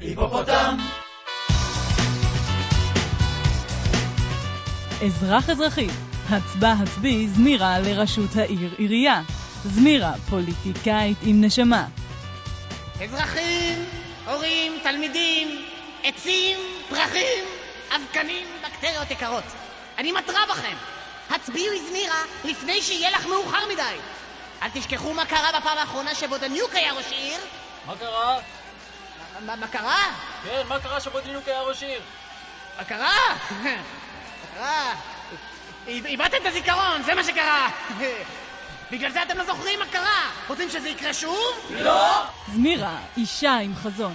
היפופוטם! אזרח אזרחי, הצבע הצבי זמירה לראשות העיר עירייה. זמירה, פוליטיקאית עם נשמה. אזרחים, הורים, תלמידים, עצים, פרחים, אבקנים, בקטריות יקרות. אני מתרה בכם, הצביעו הזמירה לפני שיהיה לך מאוחר מדי. אל תשכחו מה קרה בפעם האחרונה שבודניוק היה ראש עיר. מה קרה? מה, מה קרה? כן, מה קרה שבודניוק היה ראש עיר? מה קרה? מה קרה? איב- איבדתם את הזיכרון, זה מה שקרה. בגלל זה אתם לא זוכרים מה קרה. רוצים שזה יקרה שוב? זמירה, אישה עם חזון.